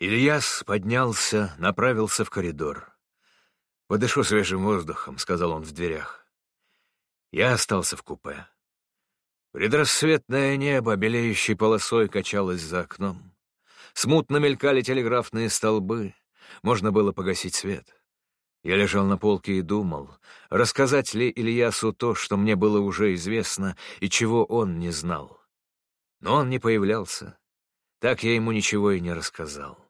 Ильяс поднялся, направился в коридор. «Подышу свежим воздухом», — сказал он в дверях. Я остался в купе. Предрассветное небо белеющей полосой качалось за окном. Смутно мелькали телеграфные столбы. Можно было погасить свет. Я лежал на полке и думал, рассказать ли Ильясу то, что мне было уже известно и чего он не знал. Но он не появлялся. Так я ему ничего и не рассказал.